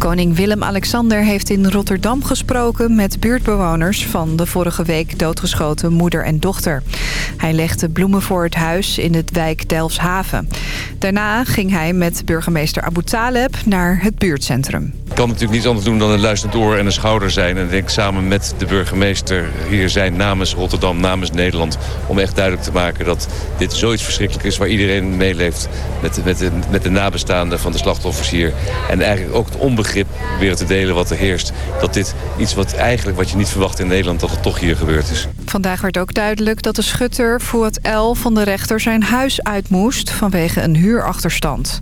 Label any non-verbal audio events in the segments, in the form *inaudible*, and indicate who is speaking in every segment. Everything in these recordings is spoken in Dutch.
Speaker 1: Koning Willem-Alexander heeft in Rotterdam gesproken met buurtbewoners... van de vorige week doodgeschoten moeder en dochter. Hij legde bloemen voor het huis in het wijk Delfshaven. Daarna ging hij met burgemeester Abu Taleb naar het buurtcentrum.
Speaker 2: Ik kan natuurlijk niets anders doen dan een luisterend oor en een schouder zijn. En denk samen met de burgemeester hier zijn namens Rotterdam, namens Nederland... om echt duidelijk te maken dat dit zoiets verschrikkelijk is... waar iedereen meeleeft met, met, de, met de nabestaanden van de slachtoffers hier. En eigenlijk ook het onbegrip weer te delen wat er heerst. Dat dit iets wat eigenlijk wat je niet verwacht in Nederland... dat het toch hier gebeurd is.
Speaker 1: Vandaag werd ook duidelijk dat de schutter voor het L van de rechter zijn huis uit moest... vanwege een huurachterstand.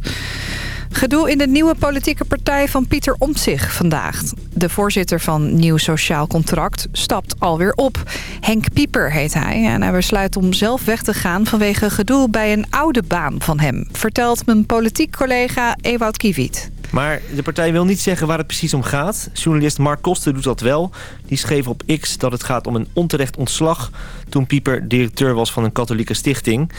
Speaker 1: Gedoe in de nieuwe politieke partij van Pieter Omtzigt vandaag. De voorzitter van Nieuw Sociaal Contract stapt alweer op. Henk Pieper heet hij en hij besluit om zelf weg te gaan... vanwege gedoe bij een oude baan van hem... vertelt mijn politiek collega Ewout Kiewiet.
Speaker 3: Maar de partij wil niet zeggen waar het precies om gaat. Journalist Mark Koster doet dat wel. Die schreef op X dat het gaat om een onterecht ontslag... toen Pieper directeur was van een katholieke stichting.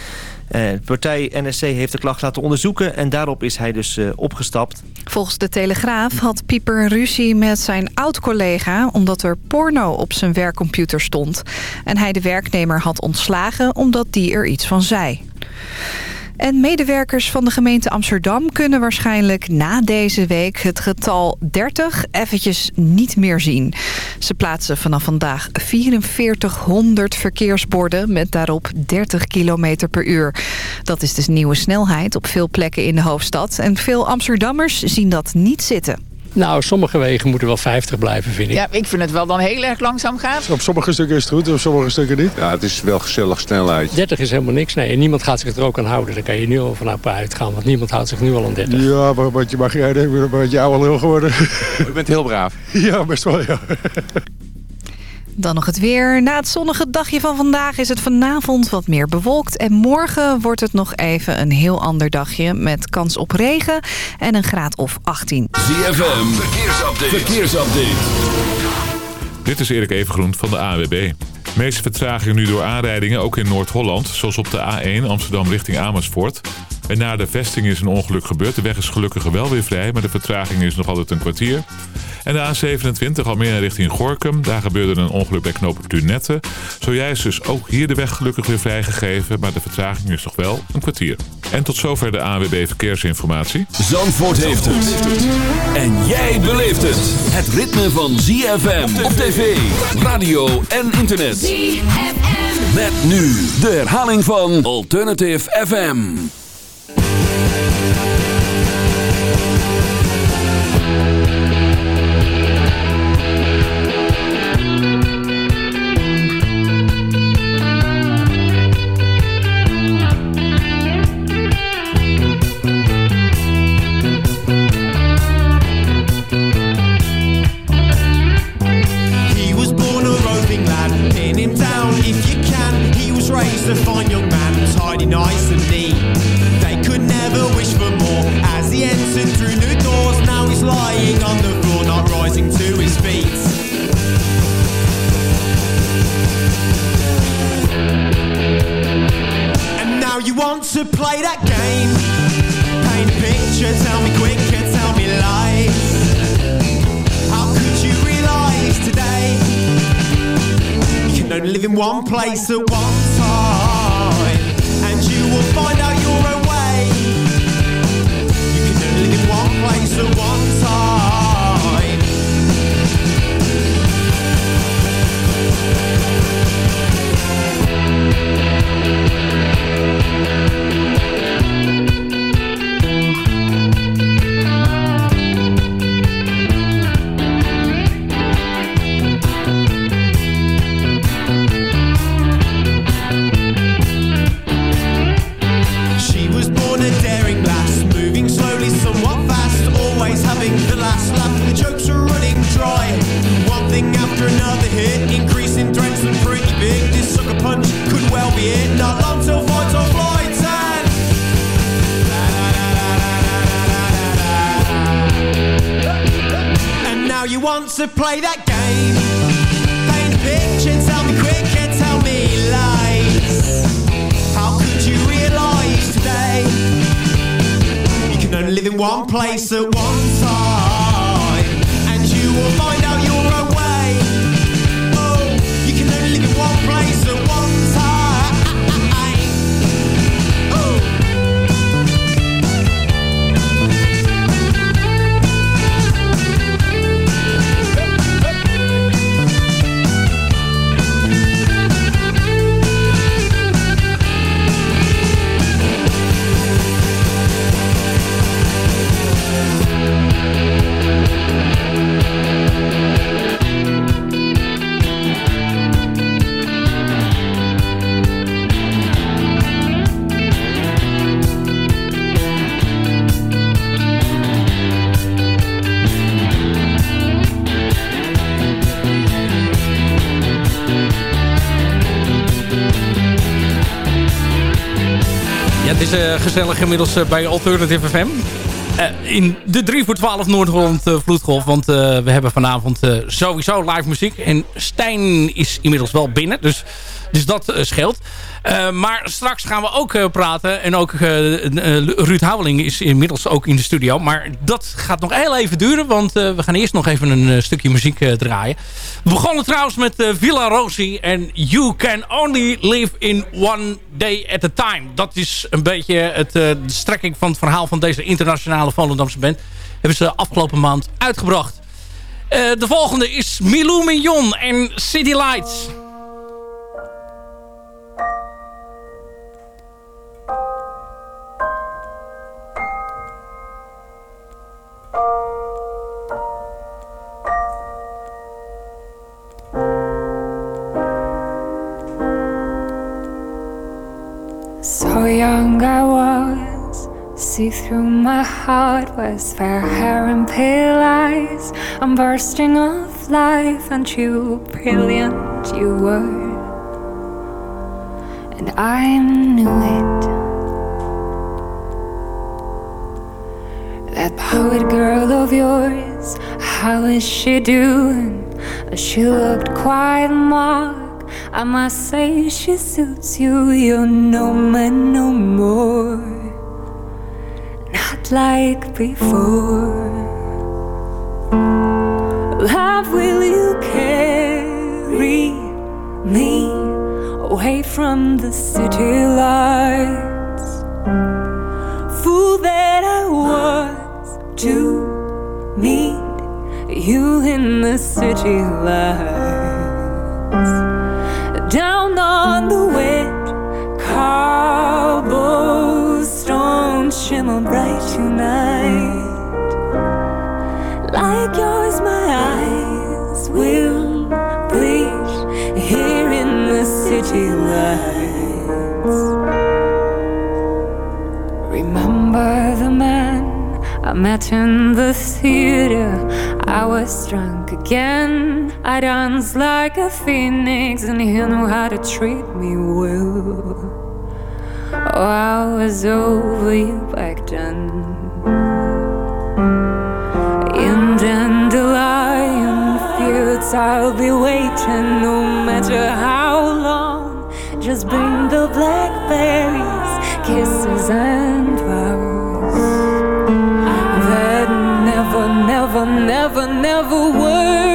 Speaker 3: Eh, de partij NSC heeft de klacht laten onderzoeken... en daarop is hij dus uh, opgestapt.
Speaker 1: Volgens de Telegraaf had Pieper ruzie met zijn oud-collega... omdat er porno op zijn werkcomputer stond. En hij de werknemer had ontslagen omdat die er iets van zei. En medewerkers van de gemeente Amsterdam kunnen waarschijnlijk na deze week het getal 30 eventjes niet meer zien. Ze plaatsen vanaf vandaag 4400 verkeersborden met daarop 30 km per uur. Dat is dus nieuwe snelheid op veel plekken in de hoofdstad. En veel Amsterdammers zien dat niet zitten.
Speaker 4: Nou, sommige wegen moeten wel 50 blijven, vind ik.
Speaker 5: Ja, ik vind het wel dan heel erg langzaam gaan.
Speaker 6: Op sommige stukken is het goed, op sommige stukken niet.
Speaker 7: Ja, het is wel gezellig snelheid.
Speaker 4: 30 is helemaal niks, nee. En niemand gaat zich er ook aan houden. Daar kan je nu al vanaf uitgaan, want niemand houdt zich nu al aan 30.
Speaker 6: Ja, maar wat je mag jij denken, een beetje oude lul geworden.
Speaker 7: Je bent heel braaf. *laughs*
Speaker 6: Ja, best wel, ja.
Speaker 1: Dan nog het weer. Na het zonnige dagje van vandaag is het vanavond wat meer bewolkt. En morgen wordt het nog even een heel ander dagje... met kans op regen en een graad of 18.
Speaker 8: ZFM, verkeersupdate. verkeersupdate.
Speaker 9: Dit is Erik Evengroen van de AWB. Meeste vertragingen nu door aanrijdingen, ook in Noord-Holland... zoals op de A1 Amsterdam richting Amersfoort... En na de vesting is een ongeluk gebeurd. De weg is gelukkig wel weer vrij, maar de vertraging is nog altijd een kwartier. En de A27 Almere richting Gorkum. Daar gebeurde een ongeluk bij knooppunt Lunette. Zojuist is ook hier de weg gelukkig weer vrijgegeven. Maar de vertraging is nog wel een kwartier. En tot zover de ANWB Verkeersinformatie.
Speaker 8: Zandvoort heeft het. En jij beleeft het. Het ritme van ZFM op tv, radio en internet. ZFM. Met nu de herhaling van Alternative FM.
Speaker 10: A play that game? Paint a picture, tell me quicker, tell me lies. How could you realise today? You can only live in one place at one time And you will find out your own way You can only live in one place at one wants to play that game. Paint a picture, tell me quick, and tell me lies. How could you realise today? You can only live in one place at one time, and you will find out.
Speaker 11: Gezellig inmiddels eh, bij Alternative FM. Eh, in de 3 voor 12 Noord-Holland eh, Vloedgolf. Want eh, we hebben vanavond eh, sowieso live muziek. En Stijn is inmiddels wel binnen. Dus, dus dat eh, scheelt. Eh, maar straks gaan we ook eh, praten. En ook Ruud Houweling is inmiddels ook in de studio. Maar dat gaat nog heel even duren. Want we gaan eerst nog even een stukje muziek draaien. We begonnen trouwens met Villa Rosi. En You Can Only Live in One Day at a Time. Dat is een beetje het, de strekking van het verhaal van deze internationale Volendamse band. Hebben ze afgelopen maand uitgebracht. De volgende is Milou Mignon en City Lights.
Speaker 12: So young I was, see through my heart was fair hair and pale eyes. I'm bursting of life, and you brilliant you were, and I knew it. That poet girl of yours, how is she doing? She looked quite mock. I must say she suits you. You're no man no more. Not like before. Love, will you carry me away from the city lights? Fool that I was to meet you in the city lights. Met in the theater. I was drunk again. I danced like a phoenix, and he knew how to treat me well. Oh, I was over you back then. In dandelion fields, I'll be waiting no matter how long. Just bring the blackberries, kisses, and never, never, were.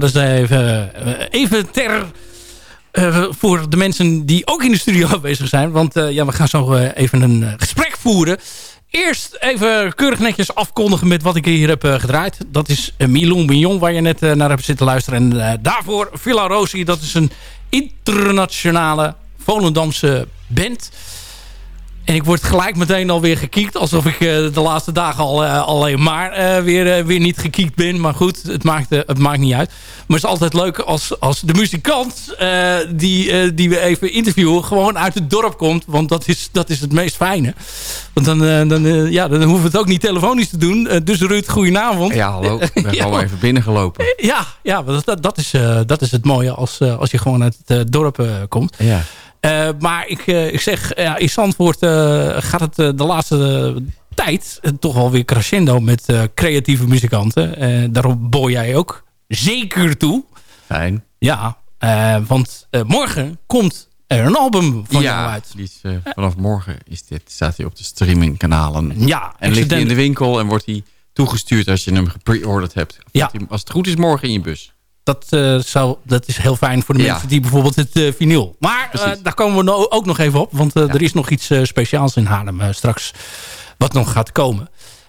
Speaker 11: Dat is even, eh, even ter... eh, voor de mensen die ook in de studio *laughs* aanwezig zijn. Want eh, ja, we gaan zo eh, even een eh, gesprek voeren. Eerst even keurig netjes afkondigen met wat ik hier heb eh, gedraaid. Dat is Milon Mignon, waar je net eh, naar hebt zitten luisteren. En eh, daarvoor Villa Rosi, dat is een internationale Volendamse band. En ik word gelijk meteen alweer gekiekt. Alsof ik eh, de laatste dagen al eh, alleen maar eh, weer, weer niet gekiekt ben. Maar goed, het maakt, het maakt niet uit. Maar het is altijd leuk als, als de muzikant die, die we even interviewen... gewoon uit het dorp komt. Want dat is, dat is het meest fijne. Want dan, dan, ja, dan hoeven we het ook niet telefonisch te doen. Dus Ruud, goedenavond.
Speaker 13: Ja, hallo. Ik ben
Speaker 11: Ja,
Speaker 13: gewoon even binnengelopen. *laughs*
Speaker 11: Ja, ja dat, dat, is, dat is het mooie als, als je gewoon uit het dorp komt.
Speaker 13: Ja.
Speaker 11: Eh, maar ik, eh, ik zeg, ja, in Zandvoort eh, gaat het eh, de laatste tijd eh, toch wel weer crescendo met eh, creatieve muzikanten. Eh daarom boor jij ook zeker toe.
Speaker 13: Fijn.
Speaker 11: Ja, eh, want eh, morgen komt er een album van jou uit.
Speaker 13: is, eh, vanaf morgen is dit, staat hij op de streamingkanalen.
Speaker 11: Ja,
Speaker 13: en ligt hij in de winkel en wordt hij toegestuurd als je hem gepre-orderd hebt. Of
Speaker 11: Ja.
Speaker 13: hij- als het goed is, morgen in je bus.
Speaker 11: Dat, eh, zou, dat is heel fijn voor de
Speaker 13: Ja.
Speaker 11: mensen die bijvoorbeeld het eh, vinyl. Maar eh, daar komen we no- ook nog even op. Want er is nog iets speciaals in Haarlem straks. Wat nog gaat komen.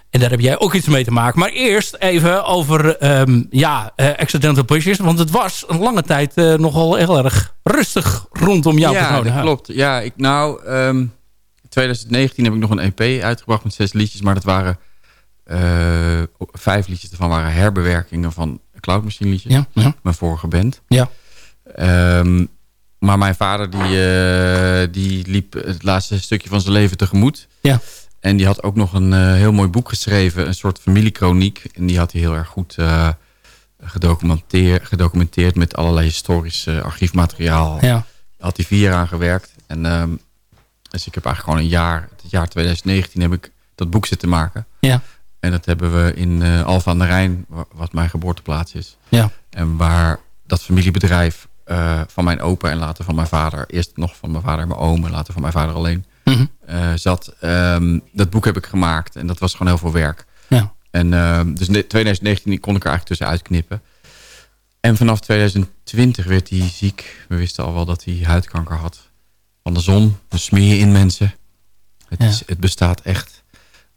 Speaker 11: En daar heb jij ook iets mee te maken. Maar eerst even over ehm, ja, eh, Accidental Pushes. Want het was een lange tijd eh, nogal heel erg rustig rondom jouw
Speaker 13: ja,
Speaker 11: persoon. hè?
Speaker 13: klopt. Ja, ik, nou, ehm, in 2019 heb ik nog een EP uitgebracht met zes liedjes. Maar dat waren vijf liedjes ervan waren herbewerkingen van Cloud Machine liedjes.
Speaker 11: Ja, ja.
Speaker 13: Mijn vorige band.
Speaker 11: Ja.
Speaker 13: Ehm, maar mijn vader die, eh, die liep het laatste stukje van zijn leven tegemoet.
Speaker 11: Ja.
Speaker 13: En die had ook nog een eh, heel mooi boek geschreven. Een soort familiekroniek. En die had hij heel erg goed eh, gedocumenteerd, gedocumenteerd met allerlei historisch archiefmateriaal.
Speaker 11: Ja.
Speaker 13: Had hij vier jaar aan gewerkt. En, ehm, dus ik heb eigenlijk gewoon een jaar, het jaar 2019 heb ik dat boek zitten maken.
Speaker 11: Ja.
Speaker 13: En dat hebben we in eh Alphen aan de Rijn, wa- wat mijn geboorteplaats is.
Speaker 11: Ja.
Speaker 13: En waar dat familiebedrijf eh, van mijn opa en later van mijn vader... eerst nog van mijn vader en mijn oom en later van mijn vader alleen...
Speaker 11: Mhm.
Speaker 13: eh, zat. Ehm, dat boek heb ik gemaakt en dat was gewoon heel veel werk.
Speaker 11: Ja.
Speaker 13: En ehm, dus in 2019 kon ik er eigenlijk tussenuit knippen. En vanaf 2020 werd hij ziek. We wisten al wel dat hij huidkanker had. Van de zon, de smeer in mensen. Het,
Speaker 11: Ja.
Speaker 13: is, het bestaat echt.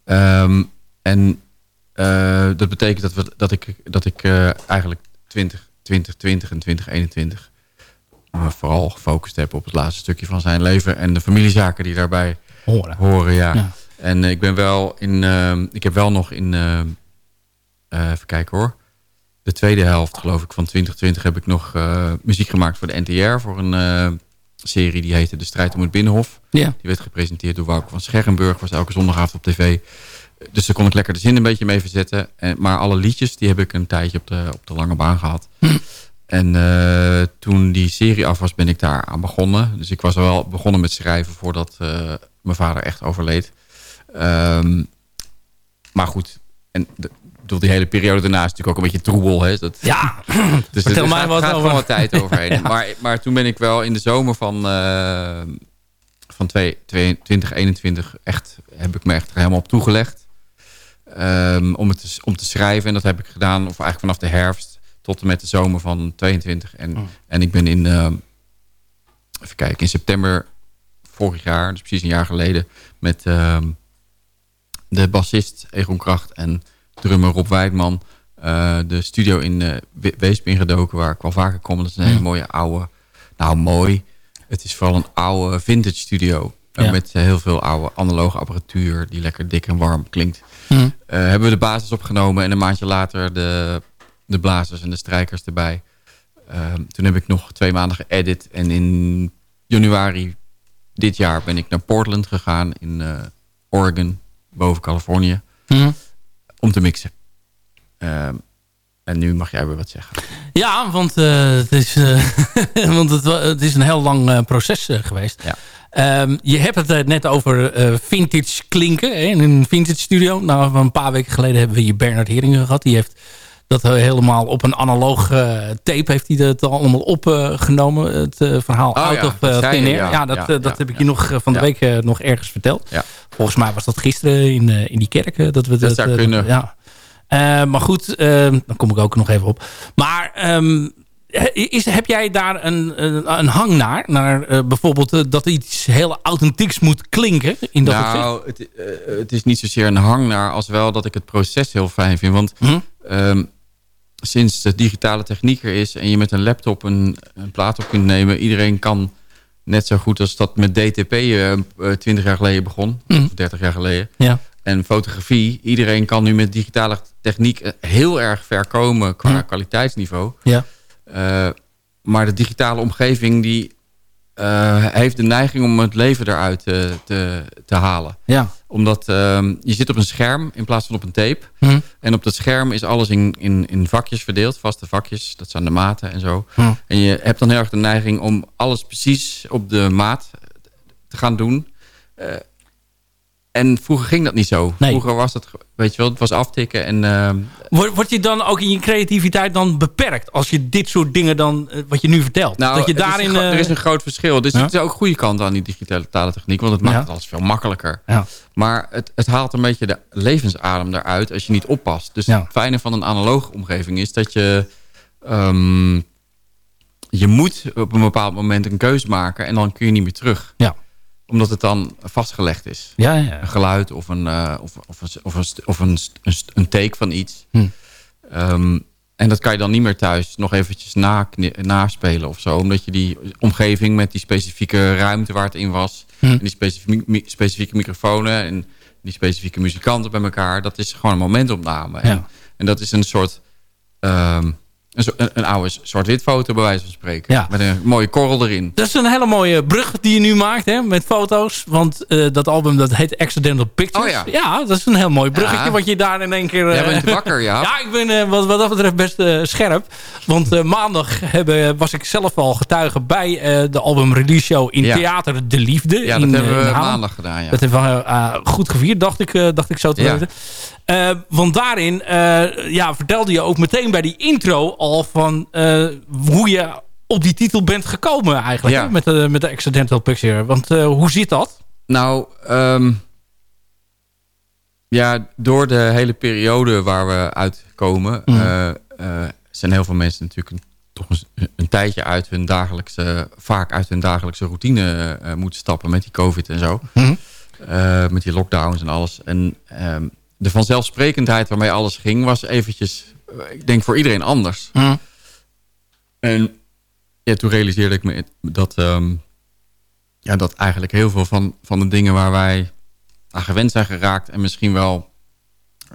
Speaker 13: Ehm, en eh, dat betekent dat, we, dat ik, dat ik eh, eigenlijk 20, 2020 en 2021 me vooral gefocust heb op het laatste stukje van zijn leven. En de familiezaken die daarbij
Speaker 11: Horen.
Speaker 13: horen ja.
Speaker 11: Ja.
Speaker 13: En eh, ik ben wel in, ehm, ik heb wel nog in, ehm, eh, even kijken hoor. De tweede helft geloof ik van 2020 heb ik nog eh, muziek gemaakt voor de NTR. Voor een eh, serie die heette De Strijd om het Binnenhof.
Speaker 11: Ja.
Speaker 13: Die werd gepresenteerd door Wouter van Scherrenburg. Was elke zondagavond op tv. Dus daar kon ik lekker de zin een beetje mee verzetten. En, maar alle liedjes die heb ik een tijdje op de, op de lange baan gehad. En eh, toen die serie af was ben ik daar aan begonnen. Dus ik was wel begonnen met schrijven voordat eh, mijn vader echt overleed. Ehm, maar goed, en de, bedoel, die hele periode daarna is natuurlijk ook een beetje troebel. Hè? Dat,
Speaker 11: Ja, *laughs*
Speaker 13: dus
Speaker 11: vertel
Speaker 13: er
Speaker 11: mij
Speaker 13: gaat,
Speaker 11: wat
Speaker 13: gaat
Speaker 11: over.
Speaker 13: wat tijd *laughs* overheen.
Speaker 11: Ja.
Speaker 13: maar, maar toen ben ik wel in de zomer van, eh, van twee- twee- 2021 echt, heb ik me echt er helemaal op toegelegd. Ehm, om, het te, om te schrijven. En dat heb ik gedaan, of eigenlijk vanaf de herfst tot en met de zomer van 22. En,
Speaker 11: Oh.
Speaker 13: en ik ben in, ehm, even kijken, in september vorig jaar, dus precies een jaar geleden, met ehm, de bassist Egon Kracht en drummer Rob Wijdman eh, de studio in We- Weesp ingedoken, waar ik wel vaker kom. Dat is een hele mooie oude, nou mooi. Het is vooral een oude vintage studio. eh,
Speaker 11: Ja.
Speaker 13: Met heel veel oude analoge apparatuur die lekker dik en warm klinkt.
Speaker 11: Mhm.
Speaker 13: Eh, hebben we de basis opgenomen en een maandje later de, de blazers en de strijkers erbij. Ehm, toen heb ik nog twee maanden geëdit. En in januari dit jaar ben ik naar Portland gegaan in eh, Oregon, boven Californië,
Speaker 11: Mhm.
Speaker 13: om te mixen. En nu mag jij weer wat zeggen.
Speaker 11: Ja, want, eh, het, is, eh, *laughs* want het, het is een heel lang eh, proces geweest.
Speaker 13: Ja.
Speaker 11: Ehm, je hebt het net over vintage klinken hè, in een vintage studio. Nou, een paar weken geleden hebben we hier Bernard Heringen gehad. Die heeft dat helemaal op een analoog tape heeft hij dat allemaal opgenomen. het verhaal
Speaker 13: Oh
Speaker 11: Out
Speaker 13: ja,
Speaker 11: of
Speaker 13: dat zei
Speaker 11: Thin
Speaker 13: je,
Speaker 11: Air.
Speaker 13: ja.
Speaker 11: Ja, dat, dat heb ik je nog van de week nog ergens verteld. Volgens mij was dat gisteren in, in die kerk. eh, dat we
Speaker 13: Dat zou
Speaker 11: eh,
Speaker 13: kunnen.
Speaker 11: ja. Eh, maar goed, uh, dan kom ik ook nog even op. Maar um, is, heb jij daar een, een, een hang naar? Naar uh, bijvoorbeeld dat iets heel authentieks moet klinken? In dat
Speaker 13: nou, het, het, is niet zozeer een hang naar... als wel dat ik het proces heel fijn vind. Want hm? um, sinds de digitale techniek er is... en je met een laptop een, een plaat op kunt nemen... iedereen kan net zo goed als dat met DTP uh, 20 jaar geleden begon. Hm. Of 30 jaar geleden.
Speaker 11: Ja
Speaker 13: en fotografie. Iedereen kan nu met digitale techniek heel erg ver komen qua kwaliteitsniveau.
Speaker 11: Ja.
Speaker 13: Uh, maar de digitale omgeving die uh, heeft de neiging om het leven eruit te, te, te halen.
Speaker 11: Ja.
Speaker 13: Omdat uh, je zit op een scherm in plaats van op een tape.
Speaker 11: Hm.
Speaker 13: En op dat scherm is alles in, in, in vakjes verdeeld, vaste vakjes. Dat zijn de maten en zo.
Speaker 11: Hm.
Speaker 13: En je hebt dan heel erg de neiging om alles precies op de maat te gaan doen. Uh, en vroeger ging dat niet zo.
Speaker 11: Nee.
Speaker 13: Vroeger was het, weet je wel, het was aftikken en... Uh,
Speaker 11: Word, word je dan ook in je creativiteit dan beperkt? Als je dit soort dingen dan, uh, wat je nu vertelt?
Speaker 13: Nou,
Speaker 11: dat je daarin,
Speaker 13: is een, er is een groot verschil. Dus
Speaker 11: ja?
Speaker 13: het is ook goede kant aan die digitale techniek. Want het maakt
Speaker 11: Ja.
Speaker 13: het alles veel makkelijker.
Speaker 11: Ja.
Speaker 13: Maar het, het haalt een beetje de levensadem eruit als je niet oppast. Dus
Speaker 11: Ja.
Speaker 13: het fijne van een analoge omgeving is dat je... ehm, je moet op een bepaald moment een keuze maken. En dan kun je niet meer terug.
Speaker 11: Ja.
Speaker 13: Omdat het dan vastgelegd is.
Speaker 11: Ja, ja.
Speaker 13: Een geluid of een, eh, of, of, een, of, een, of een, een, take van iets.
Speaker 11: Hm.
Speaker 13: Ehm, en dat kan je dan niet meer thuis nog eventjes na, naspelen of zo. Omdat je die omgeving met die specifieke ruimte waar het in was...
Speaker 11: Hm.
Speaker 13: en die specifieke, specifieke microfoons en die specifieke muzikanten bij elkaar... dat is gewoon een momentopname. En,
Speaker 11: Ja.
Speaker 13: en dat is een soort... ehm, een, een, oude zwart-wit foto bij wijze van spreken.
Speaker 11: Ja.
Speaker 13: Met een mooie korrel erin.
Speaker 11: Dat is een hele mooie brug die je nu maakt hè, met foto's. Want eh, dat album dat heet Accidental Pictures.
Speaker 13: Oh ja.
Speaker 11: dat is een heel mooi bruggetje
Speaker 13: Ja.
Speaker 11: wat je daar in één keer...
Speaker 13: Jij
Speaker 11: eh,
Speaker 13: bent wakker, ja. *laughs*
Speaker 11: Ja, ik ben eh, wat, wat dat betreft best scherp. Want maandag hebben, was ik zelf al getuige bij de album release show in. Theater De Liefde.
Speaker 13: Ja,
Speaker 11: in,
Speaker 13: dat
Speaker 11: eh,
Speaker 13: hebben
Speaker 11: in
Speaker 13: we maandag gedaan, ja.
Speaker 11: Dat hebben we goed gevierd, dacht ik, dacht ik zo te
Speaker 13: Ja.
Speaker 11: weten. Eh, want daarin eh, ja, vertelde je ook meteen bij die intro al van eh, hoe je op die titel bent gekomen eigenlijk.
Speaker 13: Ja.
Speaker 11: Hè? Met, de, met de Accidental Picture. Want hoe zit dat?
Speaker 13: Nou, ehm, ja, door de hele periode waar we uitkomen...
Speaker 11: Mhm.
Speaker 13: zijn heel veel mensen natuurlijk een, toch een, een tijdje uit hun dagelijkse... vaak uit hun dagelijkse routine moeten stappen met die covid en zo.
Speaker 11: Mhm.
Speaker 13: Met die lockdowns en alles. En ehm, de vanzelfsprekendheid waarmee alles ging... was eventjes, eh, ik denk voor iedereen anders.
Speaker 11: Mhm.
Speaker 13: En ja, toen realiseerde ik me dat, ehm, ja, dat eigenlijk heel veel van, van de dingen waar wij aan gewend zijn geraakt... en misschien wel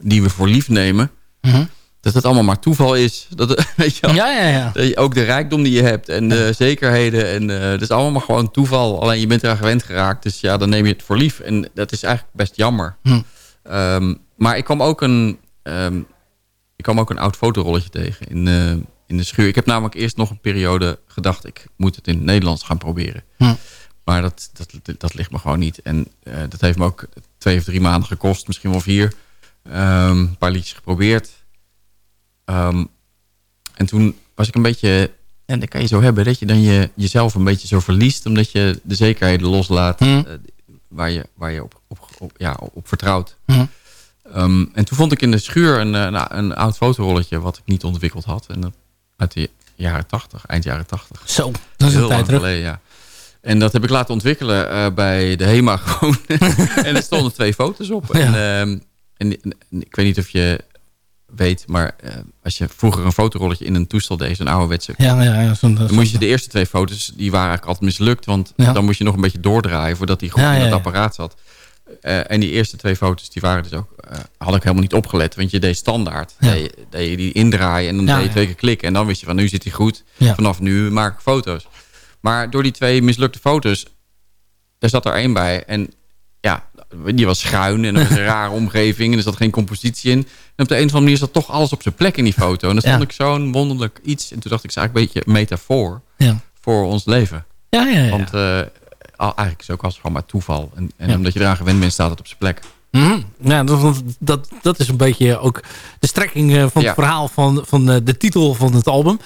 Speaker 13: die we voor lief nemen...
Speaker 11: Mhm.
Speaker 13: dat het allemaal maar toeval is. Dat, *laughs* weet je?
Speaker 11: Ja, ja, ja.
Speaker 13: Dat je ook de rijkdom die je hebt en de zekerheden. En eh het is allemaal maar gewoon toeval. Alleen je bent eraan gewend geraakt. Dus ja, dan neem je het voor lief. En dat is eigenlijk best jammer.
Speaker 11: Hm.
Speaker 13: Ehm, maar ik kwam ook een, ehm, ik kwam ook een oud fotorolletje tegen in, eh, in de schuur. Ik heb namelijk eerst nog een periode gedacht... ik moet het in het Nederlands gaan proberen.
Speaker 11: Hm.
Speaker 13: Maar dat, dat, dat ligt me gewoon niet. En eh, dat heeft me ook twee of drie maanden gekost. Misschien wel vier. Ehm, een paar liedjes geprobeerd. Ehm, en toen was ik een beetje... En dat kan je zo hebben, dat je dan je, jezelf een beetje zo verliest... omdat je de zekerheden loslaat
Speaker 11: Hm.
Speaker 13: eh, waar je, waar je op, op, op, ja, op vertrouwt.
Speaker 11: Hm.
Speaker 13: Ehm, en toen vond ik in de schuur een, een, een oud fotorolletje... wat ik niet ontwikkeld had. En dat uit de jaren tachtig, eind jaren tachtig.
Speaker 11: Zo, dat is een
Speaker 13: Heel
Speaker 11: tijd
Speaker 13: lang
Speaker 11: terug.
Speaker 13: geleden, ja. En dat heb ik laten ontwikkelen eh, bij de HEMA *laughs* gewoon. en er stonden twee foto's op. En, ehm, en, en ik weet niet of je weet, maar eh, als je vroeger een fotorolletje in een toestel deed, zo'n ouderwetse,
Speaker 11: Ja, ja, ja.
Speaker 13: Dan moest je de eerste twee foto's, die waren eigenlijk altijd mislukt, want
Speaker 11: Ja.
Speaker 13: dan moest je nog een beetje doordraaien voordat die goed in het apparaat zat. Eh, en die eerste twee foto's, die waren dus ook, eh, had ik helemaal niet opgelet, want je deed standaard.
Speaker 11: Ja.
Speaker 13: Deed, je- deed je die indraaien en dan
Speaker 11: Ja,
Speaker 13: deed je twee keer klikken en dan wist je van nu zit hij goed. Vanaf nu maak ik foto's. Maar door die twee mislukte foto's, daar zat er één bij. En ja, die was schuin en was een *laughs* rare omgeving. En er zat geen compositie in. En op de een of andere manier zat toch alles op zijn plek in die foto. En dat
Speaker 11: Ja.
Speaker 13: vond ik zo'n wonderlijk iets. En toen dacht ik, het is eigenlijk een beetje een metafoor
Speaker 11: Ja.
Speaker 13: voor ons leven.
Speaker 11: Ja, ja, ja.
Speaker 13: Want eh, al- eigenlijk is het ook als gewoon maar toeval. En, en
Speaker 11: Ja.
Speaker 13: omdat je eraan gewend bent, staat het op zijn plek.
Speaker 11: Ja, dat, dat, dat is een beetje ook de strekking eh, van het
Speaker 13: Ja.
Speaker 11: verhaal van, van eh, de titel van het album.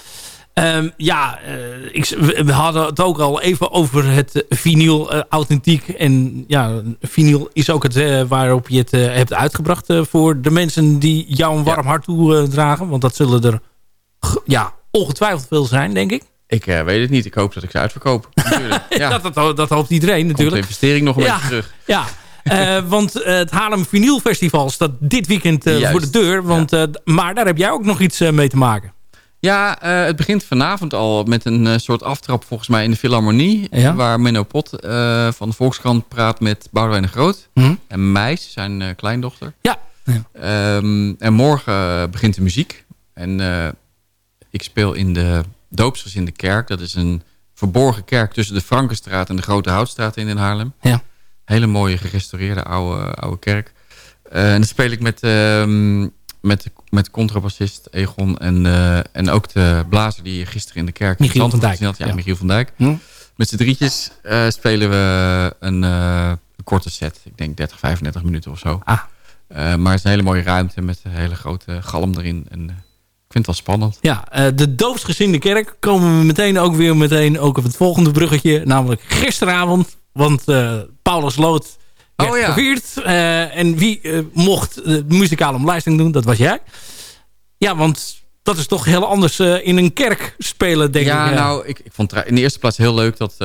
Speaker 11: Ehm, ja, eh, ik, we, hadden het ook al even over het vinyl authentiek. En ja, vinyl is ook het waarop je het hebt uitgebracht voor de mensen die jou een warm hart toedragen. Want dat zullen er ja, ongetwijfeld veel zijn, denk ik.
Speaker 13: Ik eh, weet het niet. Ik hoop dat ik ze uitverkoop. *laughs* Natuurlijk. Ja.
Speaker 11: dat, dat, dat hoopt iedereen
Speaker 13: Komt de
Speaker 11: natuurlijk.
Speaker 13: investering nog een
Speaker 11: Ja.
Speaker 13: beetje terug.
Speaker 11: Ja, eh, *laughs* want eh, het Haarlem Vinyl Festival staat dit weekend voor de deur. Want, maar daar heb jij ook nog iets mee te maken.
Speaker 13: Ja, het begint vanavond al met een soort aftrap volgens mij in de Philharmonie.
Speaker 11: Ja.
Speaker 13: Waar Menno Pot van de Volkskrant praat met Boudewijn de Groot.
Speaker 11: Mhm.
Speaker 13: En Meis, zijn kleindochter.
Speaker 11: Ja.
Speaker 13: Ehm, en morgen begint de muziek. En ik speel in de Doopsgezinde Kerk. Dat is een verborgen kerk tussen de Frankenstraat en de Grote Houtstraat in, in Haarlem.
Speaker 11: Ja.
Speaker 13: Hele mooie gerestaureerde oude, oude kerk. Eh, en dan speel ik met, ehm, met, met contrabassist Egon en, eh, en ook de blazer die je gisteren in de kerk in
Speaker 11: Michiel van Dijk.
Speaker 13: had. Ja,
Speaker 11: Ja.
Speaker 13: Michiel van Dijk.
Speaker 11: Hm.
Speaker 13: Met z'n drietjes eh, spelen we een, een korte set. Ik denk 30, 35 minuten of zo.
Speaker 11: Ah.
Speaker 13: Maar het is een hele mooie ruimte met een hele grote galm erin. En, vind het wel spannend.
Speaker 11: Ja, eh, de doopsgezinde kerk komen we meteen ook weer meteen ook op het volgende bruggetje. Namelijk gisteravond. Want eh, Paulus Lood werd
Speaker 13: Oh ja.
Speaker 11: gevierd. Eh, en wie mocht de muzikale omlijsting doen? Dat was jij. Ja, want dat is toch heel anders in een kerk spelen, denk
Speaker 13: ja,
Speaker 11: ik. eh.
Speaker 13: nou, ik, ik vond in de eerste plaats heel leuk dat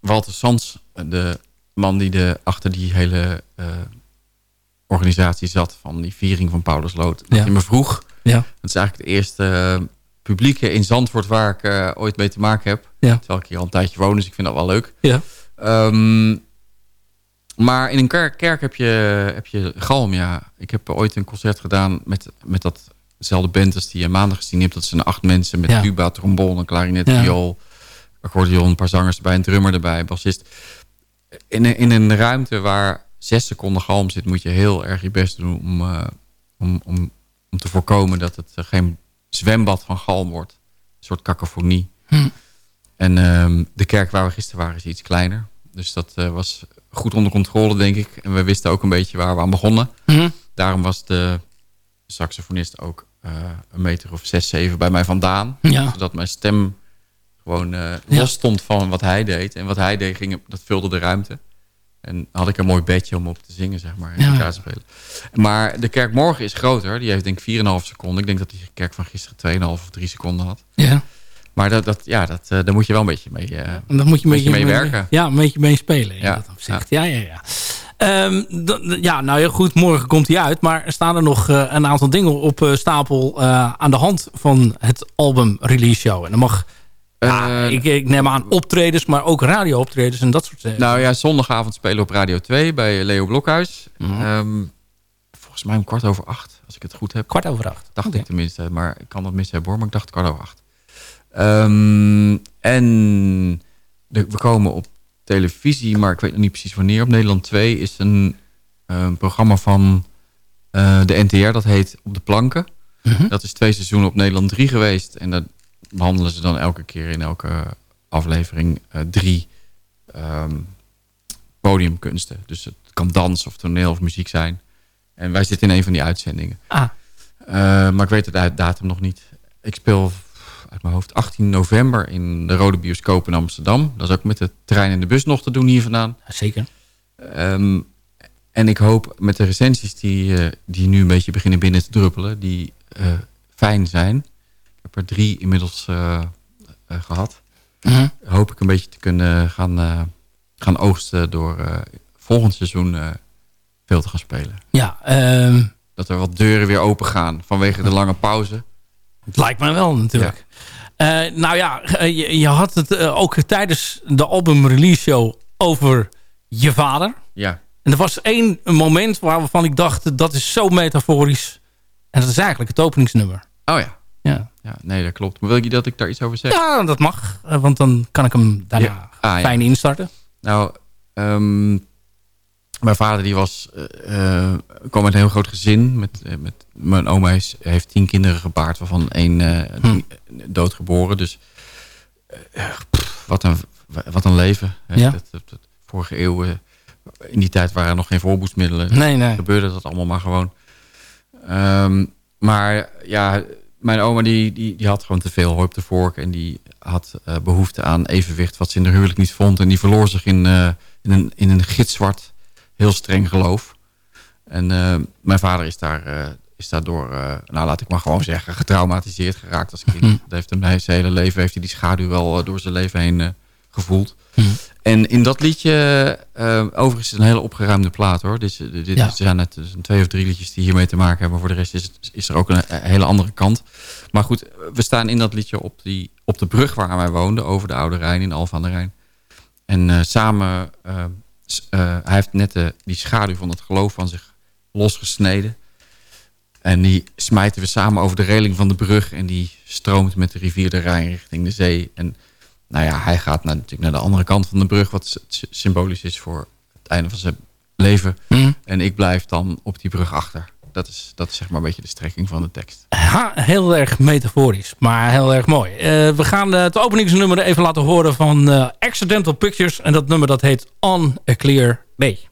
Speaker 13: Walter Sans, de man die de, achter die hele organisatie zat van die viering van Paulus Lood, dat
Speaker 11: Ja.
Speaker 13: hij me vroeg.
Speaker 11: Ja.
Speaker 13: Dat is eigenlijk de eerste eh, publieke in Zandvoort waar ik eh, ooit mee te maken heb.
Speaker 11: Ja.
Speaker 13: Terwijl ik hier al een tijdje woon, dus ik vind dat wel leuk.
Speaker 11: Ja.
Speaker 13: Ehm, maar in een kerk, kerk heb, je, heb je galm, ja. Ik heb ooit een concert gedaan met, met datzelfde band als die je maandag gezien hebt. Dat zijn acht mensen met
Speaker 11: Ja.
Speaker 13: tuba, trombone, klarinet,
Speaker 11: Ja.
Speaker 13: viool, accordeon, een paar zangers erbij, een drummer erbij, bassist. In, een- in een ruimte waar zes seconden galm zit, moet je heel erg je best doen om, eh, om, om, om te voorkomen dat het eh, geen zwembad van galm wordt. Een soort cacophonie.
Speaker 11: Hm.
Speaker 13: En ehm, de kerk waar we gisteren waren is iets kleiner. Dus dat eh, was goed onder controle, denk ik. En we wisten ook een beetje waar we aan begonnen.
Speaker 11: Mhm.
Speaker 13: Daarom was de saxofonist ook eh, een meter of zes, zeven bij mij vandaan.
Speaker 11: Ja.
Speaker 13: Zodat mijn stem gewoon
Speaker 11: Ja.
Speaker 13: los stond van wat hij deed. En wat hij deed, ging, dat vulde de ruimte. En had ik een mooi bedje om op te zingen, zeg maar. En
Speaker 11: Ja.
Speaker 13: te spelen. Maar de kerk morgen is groter. Die heeft denk ik 4,5 seconden. Ik denk dat die kerk van gisteren 2,5 of 3 seconden had.
Speaker 11: Ja.
Speaker 13: Maar dat, dat, ja, dat, eh, daar moet je wel een beetje mee,
Speaker 11: dan moet je een beetje
Speaker 13: mee werken.
Speaker 11: Ja, een beetje mee spelen. In
Speaker 13: Ja.
Speaker 11: dat opzicht. Ja, ja, ja. Ehm, d- ja, nou ja, goed, morgen komt hij uit. Maar er staan er nog eh, een aantal dingen op stapel aan de hand van het album release show. En dan mag, ja, ik, ik neem aan optredens, maar ook radio-optredens en dat soort dingen.
Speaker 13: Nou ja, zondagavond spelen we op Radio 2 bij Leo Blokhuis. Ehm, volgens mij om kwart over acht, als ik het goed heb.
Speaker 11: Kwart over acht.
Speaker 13: Dacht ik tenminste, maar ik kan dat mis hebben hoor. Maar ik dacht kwart over acht. Ehm, en de- we komen op televisie, maar ik weet nog niet precies wanneer. Op Nederland 2 is een, eh, programma van eh, de NTR, dat heet Op de Planken.
Speaker 11: Mhm.
Speaker 13: Dat is twee seizoenen op Nederland 3 geweest. En dat behandelen ze dan elke keer in elke aflevering eh, drie ehm, podiumkunsten. Dus het kan dans of toneel of muziek zijn. En wij zitten in een van die uitzendingen.
Speaker 11: Ah.
Speaker 13: Eh, maar ik weet de da- datum nog niet. Ik speel uit mijn hoofd 18 november in de Rode Bioscoop in Amsterdam. Dat is ook met de trein en de bus nog te doen hier vandaan.
Speaker 11: Zeker.
Speaker 13: Ehm, en ik hoop met de recensies die, eh, die nu een beetje beginnen binnen te druppelen... die fijn zijn. Heb er drie inmiddels eh, eh, gehad.
Speaker 11: Mhm.
Speaker 13: Hoop ik een beetje te kunnen gaan, eh, gaan oogsten... door volgend seizoen veel te gaan spelen.
Speaker 11: Ja, ehm,
Speaker 13: Dat er wat deuren weer open gaan vanwege de lange pauze.
Speaker 11: het lijkt mij wel natuurlijk. Nou ja, je, je had het ook tijdens de album release show over je vader.
Speaker 13: Ja.
Speaker 11: En er was één moment waarvan ik dacht, dat is zo metaforisch. En dat is eigenlijk het openingsnummer.
Speaker 13: Oh ja.
Speaker 11: Ja,
Speaker 13: ja nee, dat klopt. Maar wil je dat ik daar iets over zeg?
Speaker 11: ja dat mag. Eh, Want dan kan ik hem daarna
Speaker 13: Ja. Ah, ja.
Speaker 11: fijn instarten.
Speaker 13: Nou, ehm, mijn vader die was, eh, kwam uit een heel groot gezin. Met, met, mijn oma is, heeft tien kinderen gebaard, waarvan één eh,
Speaker 11: Hm.
Speaker 13: doodgeboren. Dus pff, wat, een, wat een leven.
Speaker 11: Ja.
Speaker 13: Dat, dat- dat- vorige eeuw, in die tijd waren er nog geen voorboedsmiddelen.
Speaker 11: Nee, nee.
Speaker 13: Gebeurde dat allemaal maar gewoon. Ehm, maar ja, mijn oma die, die, die had gewoon te veel hooi op de vork. En die had eh, behoefte aan evenwicht wat ze in de huwelijk niet vond. En die verloor zich in, eh, in, een, in een gitzwart, heel streng geloof. En eh, mijn vader is, daar, is daardoor, nou laat ik maar gewoon zeggen, getraumatiseerd geraakt als kind. Dat heeft hem zijn hele leven, heeft hij die schaduw wel door zijn leven heen eh, gevoeld. En in dat liedje, eh, overigens een hele opgeruimde plaat hoor. Dit, is- dit
Speaker 14: Ja.
Speaker 13: is- zijn dus twee of drie liedjes die hiermee te maken hebben. Voor de rest is, het, is er ook een, een hele andere kant. Maar goed, we staan in dat liedje op, die, op de brug waar wij woonden. Over de Oude Rijn in Alphen aan de Rijn. En eh, samen, eh, eh, hij heeft net de, die schaduw van het geloof van zich losgesneden. En die smijten we samen over de reling van de brug. En die stroomt met de rivier de Rijn richting de zee. En nou ja, hij gaat naar, natuurlijk naar de andere kant van de brug. Wat symbolisch is voor het einde van zijn leven.
Speaker 14: Mhm.
Speaker 13: En ik blijf dan op die brug achter. Dat is, dat is zeg maar een beetje de strekking van de tekst.
Speaker 14: Ha, heel erg metaforisch, maar heel erg mooi. Eh, we gaan eh, het openingsnummer even laten horen van eh, Accidental Pictures. En dat nummer dat heet On a Clear Day.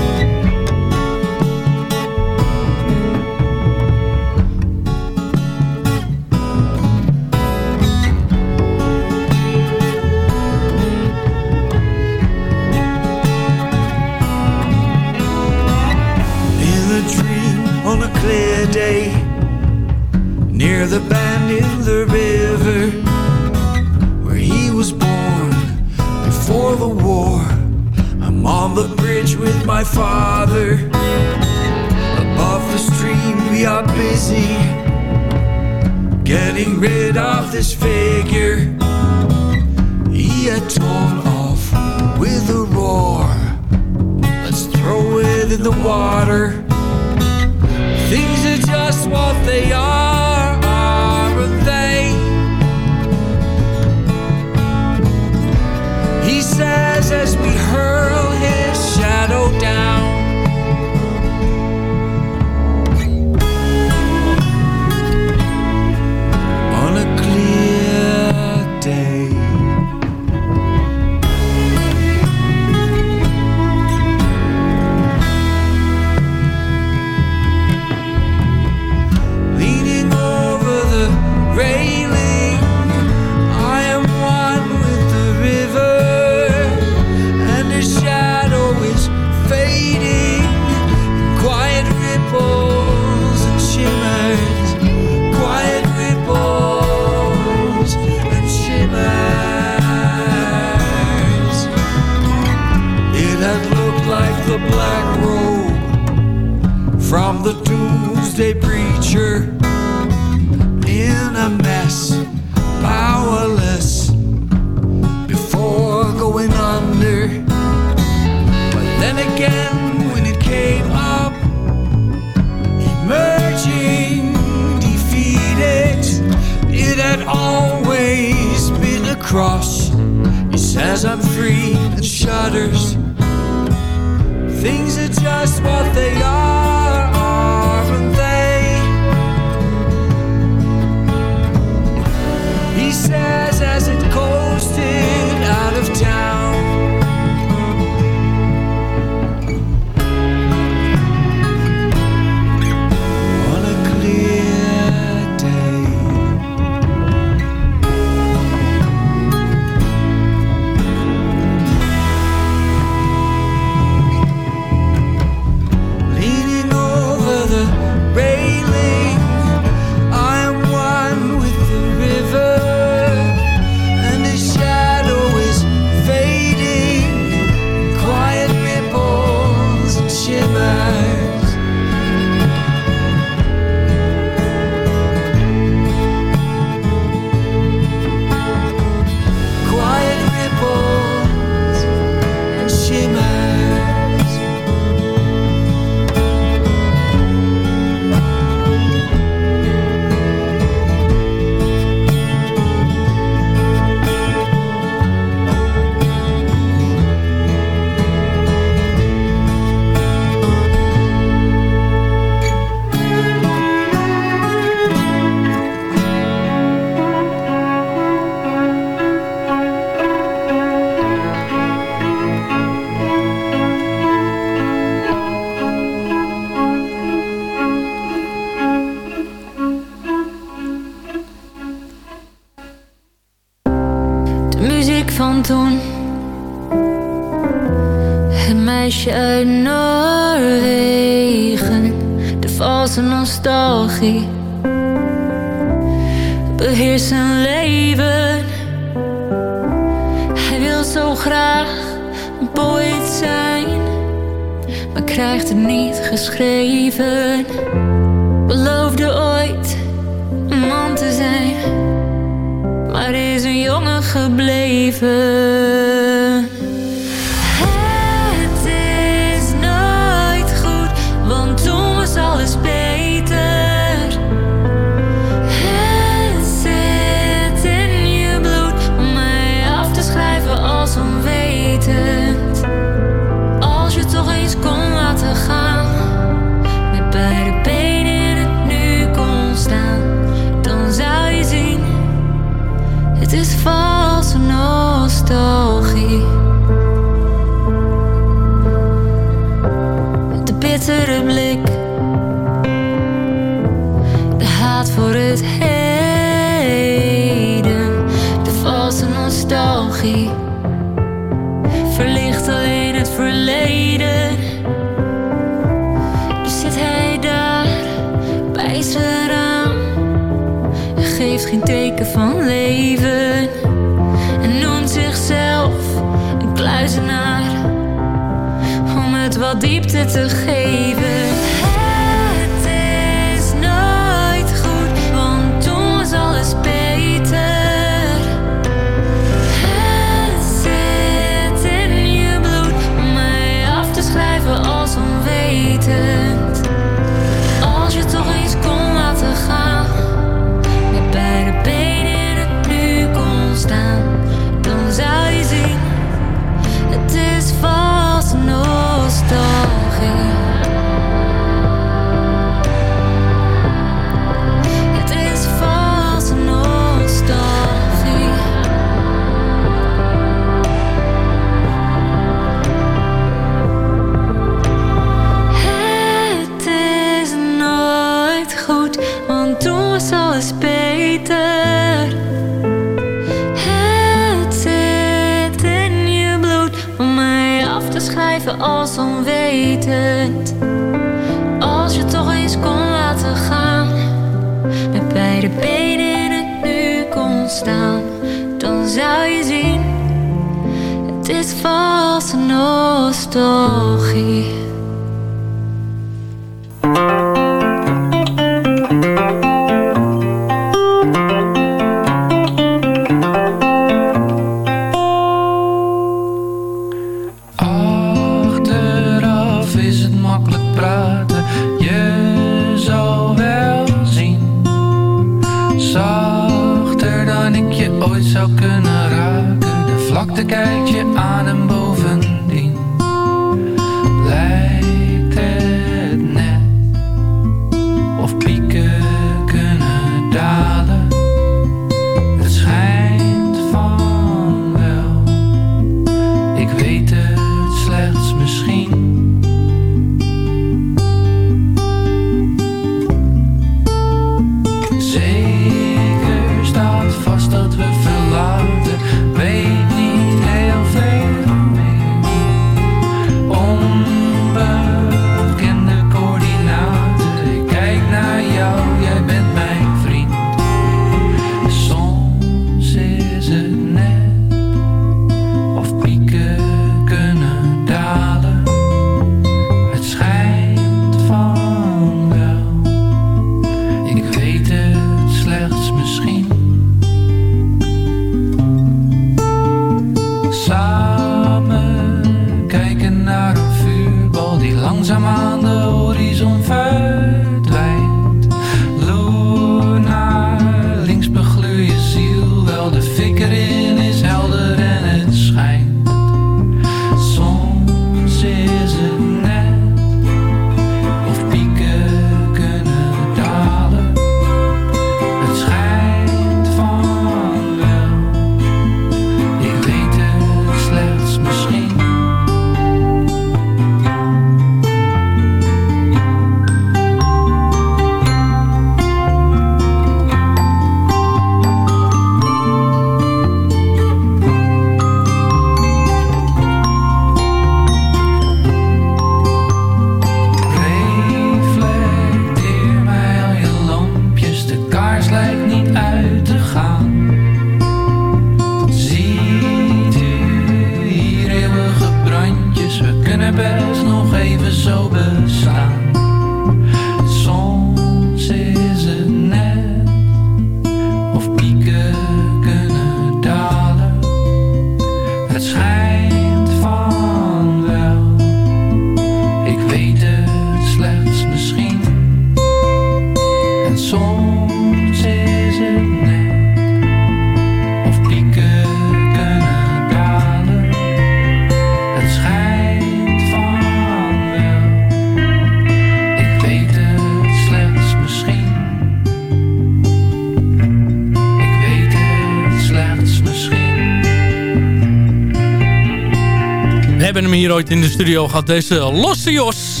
Speaker 15: In
Speaker 12: de
Speaker 11: studio gehad. Deze Losse Jos.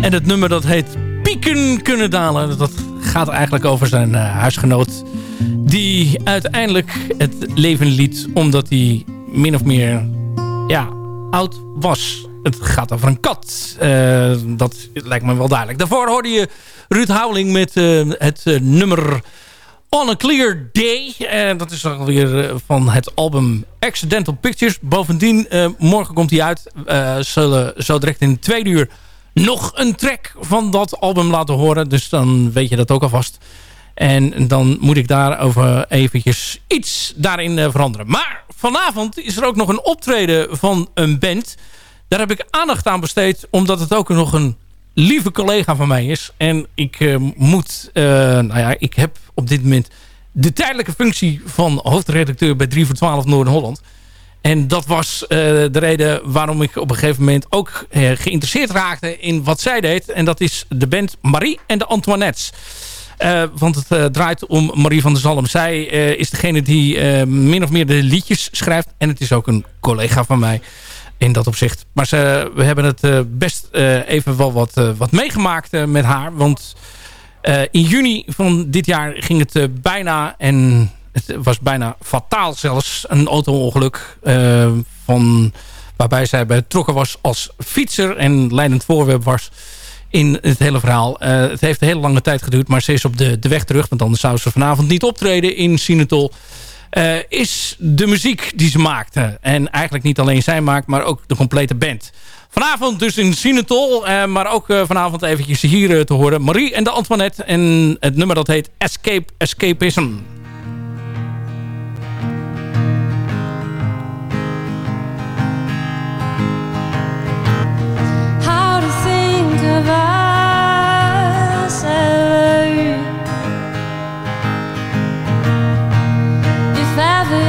Speaker 11: En het nummer dat heet Pieken kunnen dalen. Dat gaat eigenlijk over zijn uh, huisgenoot. Die uiteindelijk het leven liet omdat hij min of meer ja, oud was. Het gaat over een kat. Uh, dat lijkt me wel duidelijk. Daarvoor hoorde je Ruud Houweling met uh, het nummer On a Clear Day. En dat is alweer van het album Accidental Pictures. Bovendien, morgen komt hij uit. zullen zo direct in twee uur nog een track van dat album laten horen. Dus dan weet je dat ook alvast. En dan moet ik daarover eventjes iets daarin veranderen. Maar vanavond is er ook nog een optreden van een band. Daar heb ik aandacht aan besteed. Omdat het ook nog een lieve collega van mij is. En ik uh, moet... Uh, nou ja, ik heb op dit moment de tijdelijke functie van hoofdredacteur bij 3 voor 12 Noord-Holland. En dat was uh, de reden waarom ik op een gegeven moment ook geïnteresseerd raakte in wat zij deed. En dat is de band Marie en de Antoinettes. Want het draait om Marie van der Zalm. Zij is degene die min of meer de liedjes schrijft. En het is ook een collega van mij in dat opzicht. Maar ze, we hebben het best even wel wat, wat meegemaakt met haar. Want in juni van dit jaar ging het bijna... en het was bijna fataal zelfs. Een auto-ongeluk van, waarbij zij betrokken was als fietser en leidend voorwerp was in het hele verhaal. Het heeft een hele lange tijd geduurd, maar ze is op de, de weg terug. Want anders zou ze vanavond niet optreden in Sinatol. Uh, is de muziek die ze maakte. En eigenlijk niet alleen zij maakt, maar ook de complete band. Vanavond dus in Sinatol, uh, maar ook uh, vanavond eventjes hier te horen. Marie en de Antoinette en het nummer dat heet Escape Escapism.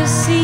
Speaker 16: Price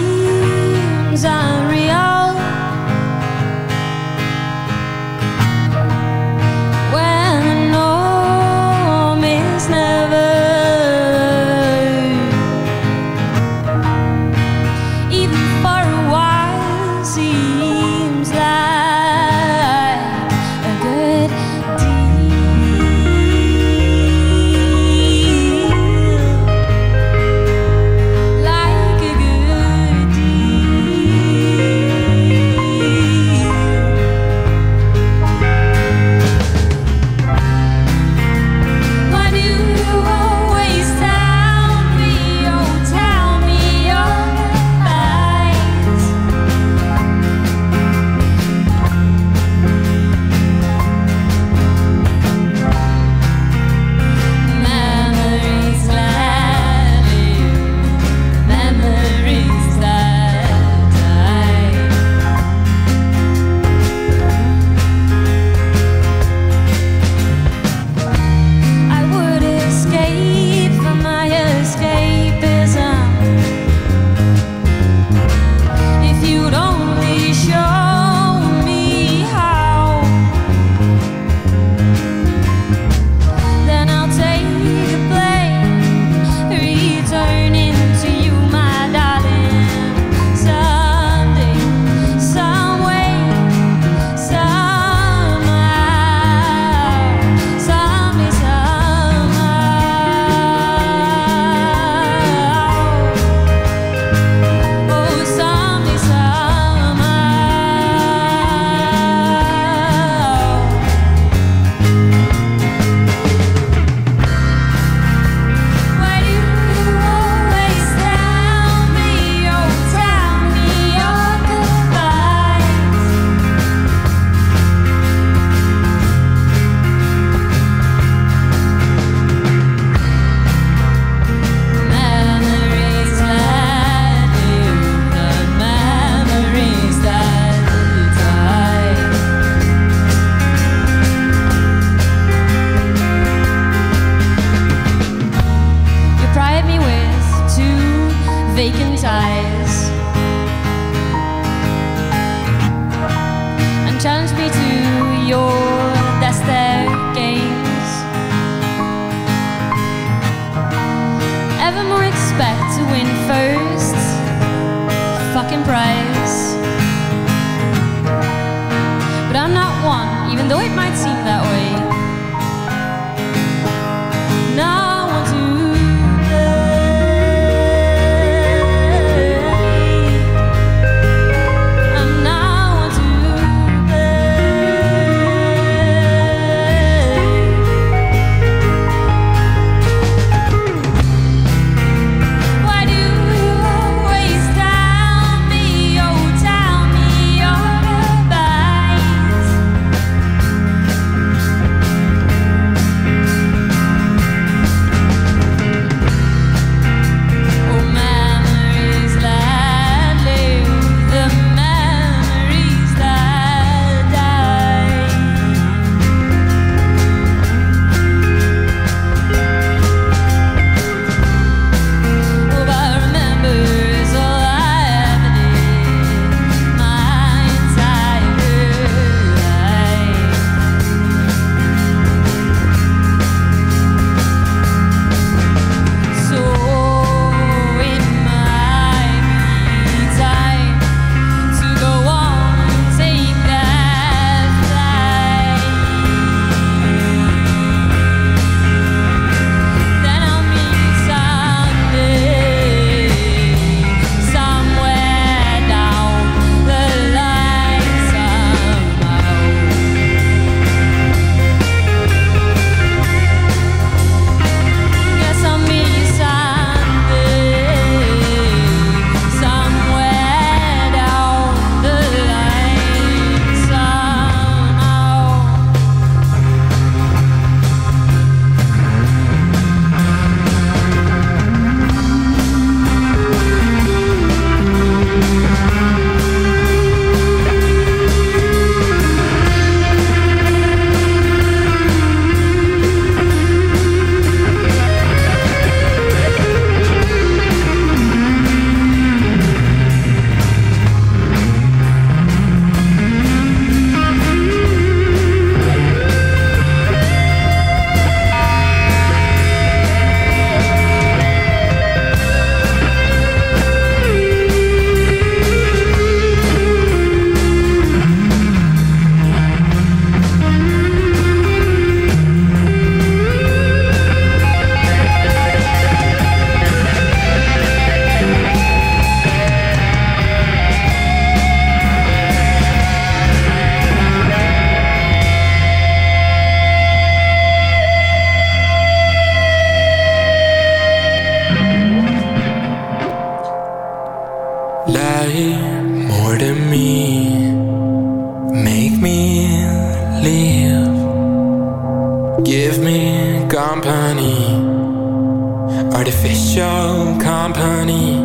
Speaker 17: Artificial company.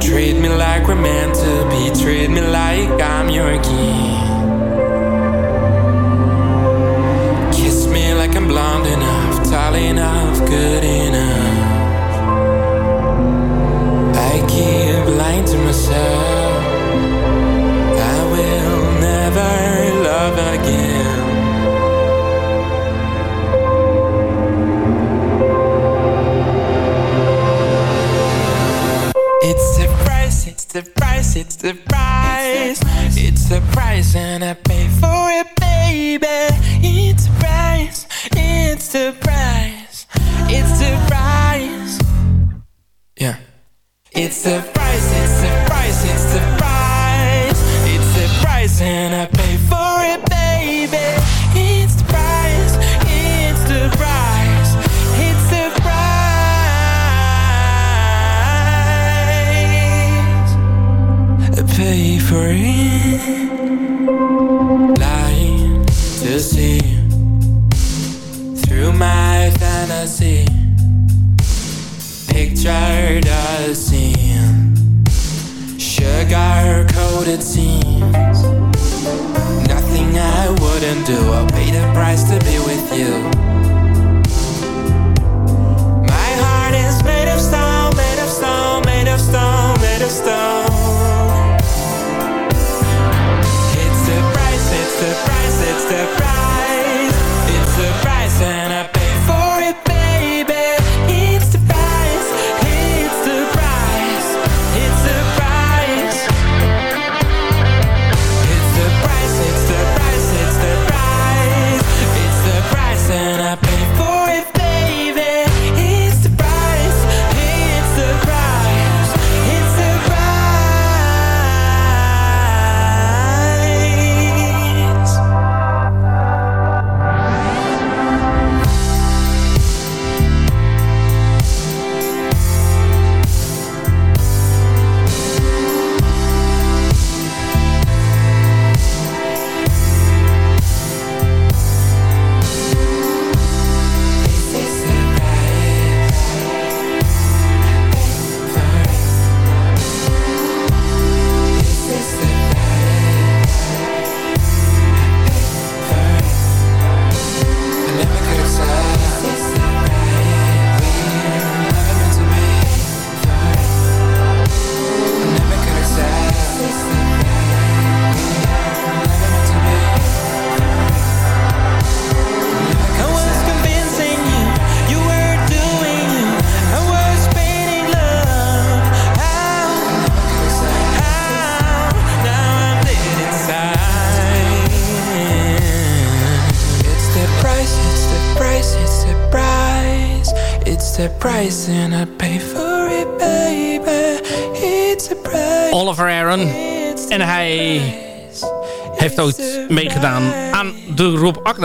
Speaker 17: Treat me like we're meant to be. Treat me like I'm your king. Kiss me like I'm blonde enough Tall enough, good enough. I keep lying to myself. surprising. I pay for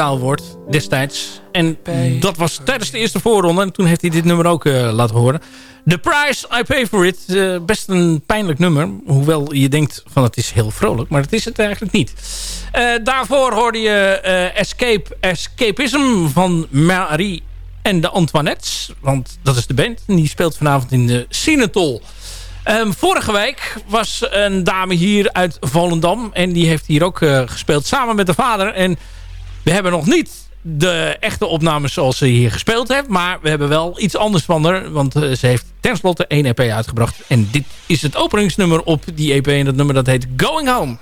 Speaker 11: Wordt destijds. En dat was tijdens de eerste voorronde. En toen heeft hij dit nummer ook eh, laten horen. The Price I Pay For It. Eh, best een pijnlijk nummer. Hoewel je denkt van het is heel vrolijk. Maar dat is het eigenlijk niet. Eh, daarvoor hoorde je Escape Escapism van Marie en de Antoinettes. Want dat is de band. En die speelt vanavond in de Sinatol. Um, vorige week was een dame hier uit Volendam. En die heeft hier ook uh, gespeeld samen met de vader. En we hebben nog niet de echte opnames zoals ze hier gespeeld heeft. Maar we hebben wel iets anders van haar. Want uh, ze heeft tenslotte één EP uitgebracht. En dit is het openingsnummer op die EP. En dat nummer dat heet Going Home.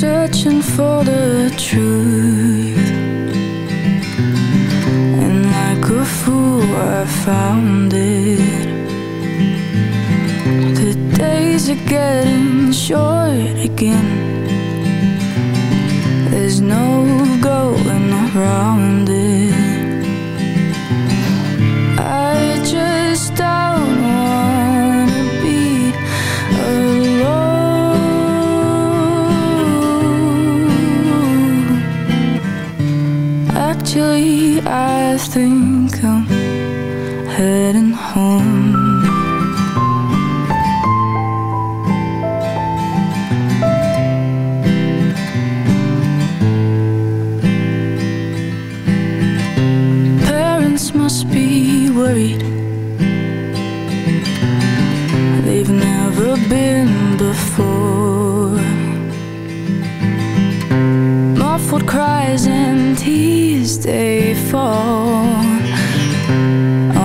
Speaker 18: searching for the truth I found it The days are getting short again. There's no going around it. I just don't wanna be alone. Actually, I think they fall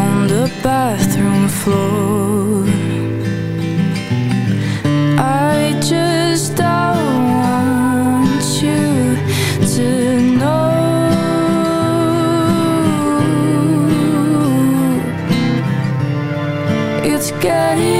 Speaker 18: on the bathroom floor. I just don't want you to know. It's getting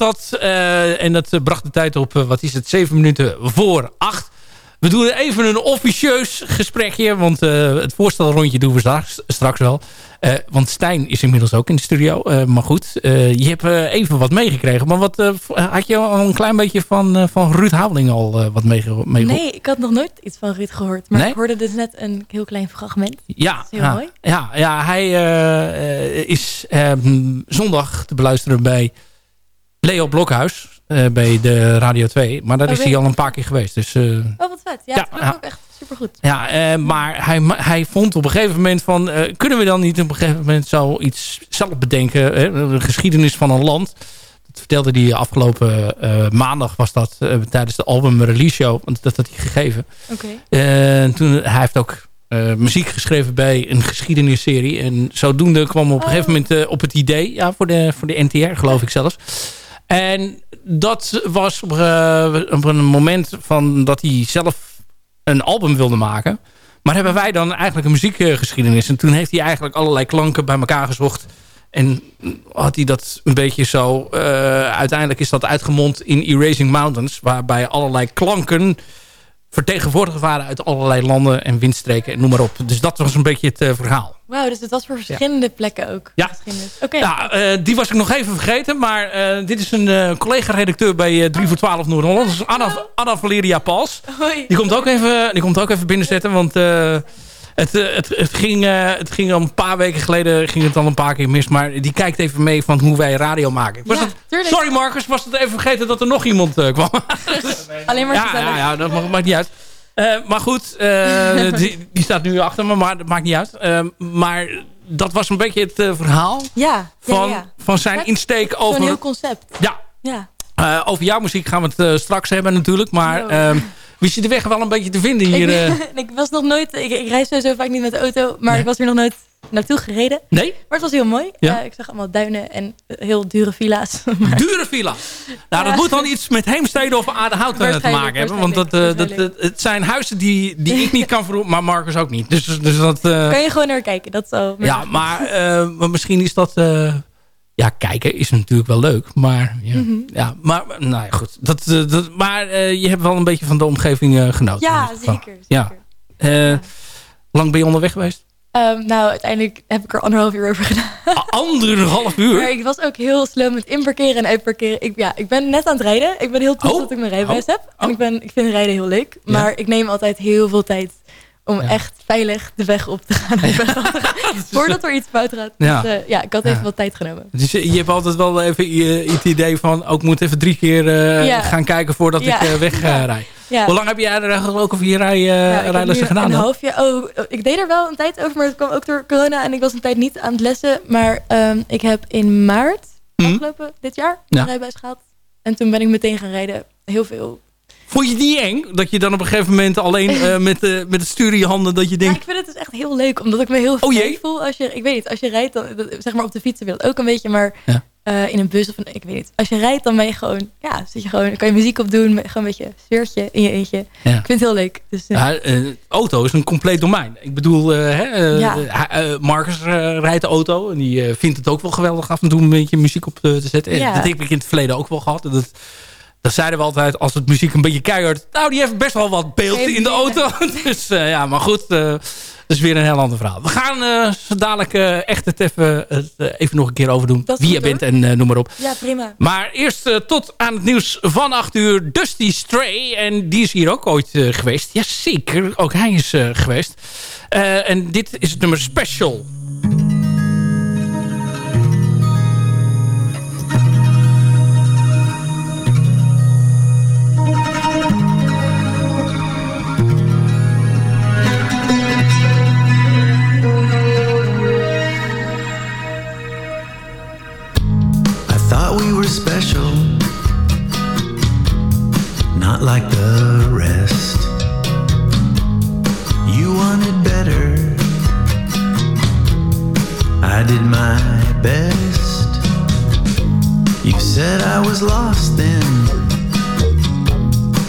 Speaker 11: dat. eh, en dat eh, bracht de tijd op, eh, wat is het, zeven minuten voor acht. We doen even een officieus gesprekje. Want eh, het voorstelrondje doen we straks, straks wel. Want Stijn is inmiddels ook in de studio. Maar goed, je hebt even wat meegekregen. Maar wat, had je al een klein beetje van, van Ruud Houweling al wat meege meege-
Speaker 19: Nee, ik had nog nooit iets van Ruud gehoord. Maar
Speaker 11: Nee?
Speaker 19: ik hoorde dus net een heel klein fragment.
Speaker 11: Ja,
Speaker 19: Dat is heel
Speaker 11: ja,
Speaker 19: mooi.
Speaker 11: Ja, ja hij is eh, zondag te beluisteren bij Leo Blokhuis. eh, bij de Radio 2. Maar daar
Speaker 19: Oh,
Speaker 11: is hij al een paar keer geweest. Dus eh,
Speaker 19: Oh, wat vet. Ja, klonk
Speaker 11: ja.
Speaker 19: ook echt supergoed.
Speaker 11: ja, eh, maar hij, hij vond op een gegeven moment van... kunnen we dan niet op een gegeven moment zoiets zelf bedenken? Hè? De geschiedenis van een land. Dat vertelde hij afgelopen maandag was dat tijdens de album release show. Want dat had hij gegeven.
Speaker 19: Oké.
Speaker 11: Toen, hij heeft ook muziek geschreven bij een geschiedenisserie. En zodoende kwam hij op een
Speaker 19: Oh.
Speaker 11: gegeven moment op het idee. Ja, voor de, voor de NTR geloof ik zelfs. En dat was op, eh, op een moment van dat hij zelf een album wilde maken. Maar hebben wij dan eigenlijk een muziekgeschiedenis. En toen heeft hij eigenlijk allerlei klanken bij elkaar gezocht. En had hij dat een beetje zo... eh, uiteindelijk is dat uitgemond in Erasing Mountains. Waarbij allerlei klanken vertegenwoordigd waren uit allerlei landen en windstreken en noem maar op. Dus dat was een beetje het eh, verhaal.
Speaker 19: Wauw, dus het was voor verschillende plekken ook.
Speaker 11: Ja. Ja, eh, die was ik nog even vergeten. Maar eh, dit is een collega-redacteur bij eh 3 voor 12 Noord-Holland. Dat is Anna, Anna Valeria Pals.
Speaker 19: Hoi.
Speaker 11: Die komt ook even, die komt ook even binnenzetten. Want het, eh, het, het, ging, eh, het ging al een paar weken geleden ging het al een paar keer mis. Maar die kijkt even mee van hoe wij radio maken. Was
Speaker 19: Ja, tuurlijk.
Speaker 11: sorry Marcus, was het even vergeten dat er nog iemand eh, kwam. *laughs*
Speaker 19: Alleen maar
Speaker 11: ja, ja, ja, dat maakt, maakt niet uit. Maar goed, *laughs* die, die staat nu achter me, maar dat maakt niet uit. Maar dat was een beetje het verhaal
Speaker 19: Ja,
Speaker 11: van, van zijn insteek
Speaker 19: Zo'n
Speaker 11: over...
Speaker 19: heel concept.
Speaker 11: Ja,
Speaker 19: Ja.
Speaker 11: over jouw muziek gaan we het straks hebben natuurlijk. Maar. Wist je de weg wel een beetje te vinden hier? eh?
Speaker 19: Ik, *laughs* ik was nog nooit... Ik, ik reis sowieso vaak niet met de auto, maar ik was er nog nooit naartoe gereden.
Speaker 11: Nee?
Speaker 19: Maar het was heel mooi.
Speaker 11: Ja.
Speaker 19: Eh, ik zag allemaal duinen en heel dure villa's. *laughs* Maar-
Speaker 11: Dure villa. Nou, dat
Speaker 19: Ja.
Speaker 11: moet dan iets met Heemstede of Aardehout eh, te maken hebben. Want dat, eh, dat, het zijn huizen die, die ik niet kan verroepen, maar Marcus ook niet. Dus, dus dat...
Speaker 19: Kan je gewoon naar kijken, dat zal...
Speaker 11: Ja, maar, maar misschien is dat... ja, kijken is natuurlijk wel leuk. Maar, ja,
Speaker 19: Mhm.
Speaker 11: ja, maar nou ja, goed. Dat, eh, dat, maar eh, je hebt wel een beetje van de omgeving eh, genoten.
Speaker 19: Ja,
Speaker 11: geval.
Speaker 19: zeker.
Speaker 11: Ja. Lang ben je onderweg geweest?
Speaker 19: Ehm, nou, uiteindelijk heb ik er anderhalf uur over gedaan.
Speaker 11: Anderhalf uur?
Speaker 19: Maar ik was ook heel slow met inparkeren en uitparkeren. Ik, ja, ik ben net aan het rijden. Ik ben heel trots
Speaker 11: Oh.
Speaker 19: dat ik mijn rijbewijs
Speaker 11: Oh.
Speaker 19: heb. En ik, ben, ik vind rijden heel leuk. Maar ik neem altijd heel veel tijd om echt veilig de weg op te gaan. *laughs* *laughs* Voordat er iets fout gaat.
Speaker 11: Ja.
Speaker 19: Dus, eh, ja, ik had even wat tijd genomen.
Speaker 11: Dus je je hebt altijd wel even eh, het idee van... ook moet even drie keer eh, gaan kijken voordat ik eh, weg *laughs* rijd.
Speaker 19: Ja.
Speaker 11: Hoe lang heb jij er eigenlijk ook over je rij, rijlessen gedaan?
Speaker 19: Een
Speaker 11: dan?
Speaker 19: half jaar. Oh, ik deed er wel een tijd over, maar het kwam ook door corona. En ik was een tijd niet aan het lessen. Maar ehm, ik heb in maart, afgelopen dit jaar,
Speaker 11: Hm? Ja.
Speaker 19: een rijbewijs gehad. En toen ben ik meteen gaan rijden. Heel veel.
Speaker 11: Vond je het niet eng? Dat je dan op een gegeven moment alleen eh, *laughs* met, eh, met het stuur in je handen... dat je
Speaker 19: Ja,
Speaker 11: denkt...
Speaker 19: ik vind het dus echt heel leuk, omdat ik me heel
Speaker 11: Oh, jee.
Speaker 19: voel. Als je, ik weet niet, als je rijdt, dan, zeg maar op de fietsen wil het ook een beetje, maar
Speaker 11: Ja.
Speaker 19: eh, in een bus of een, ik weet niet. Als je rijdt, dan ben je gewoon, ja, zit je gewoon, dan kan je muziek opdoen, gewoon een beetje sfeertje in je eentje.
Speaker 11: Ja.
Speaker 19: Ik vind het heel leuk. Dus,
Speaker 11: Ja, auto is een compleet domein. Ik bedoel, hè,
Speaker 19: Ja.
Speaker 11: Marcus rijdt de auto. En die vindt het ook wel geweldig af en toe een beetje muziek op te, te zetten. En
Speaker 19: Ja.
Speaker 11: Dat heb ik in het verleden ook wel gehad. En Dat, dat zeiden we altijd als het muziek een beetje keihard... Nou, die heeft best wel wat beeld
Speaker 19: Even
Speaker 11: in de
Speaker 19: binnen.
Speaker 11: auto. *laughs* dus eh, ja, maar goed. eh, dat is weer een heel ander verhaal. We gaan eh, zo dadelijk echt het even, nog een keer overdoen. Wie je bent en noem maar op.
Speaker 19: ja, prima.
Speaker 11: Maar eerst tot aan het nieuws van 8 uur. Dusty Stray. En die is hier ook ooit geweest. Jazeker, ook hij is geweest. En dit is het nummer Special.
Speaker 20: Thought we were special, not like the rest. You wanted better, I did my best. You said I was lost then,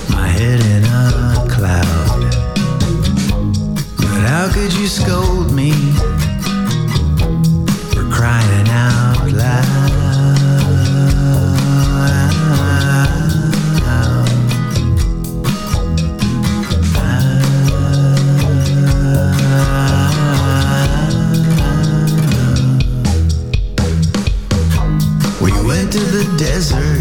Speaker 20: my head in a cloud. But how could you scold me? for crying out loud. We went to the desert,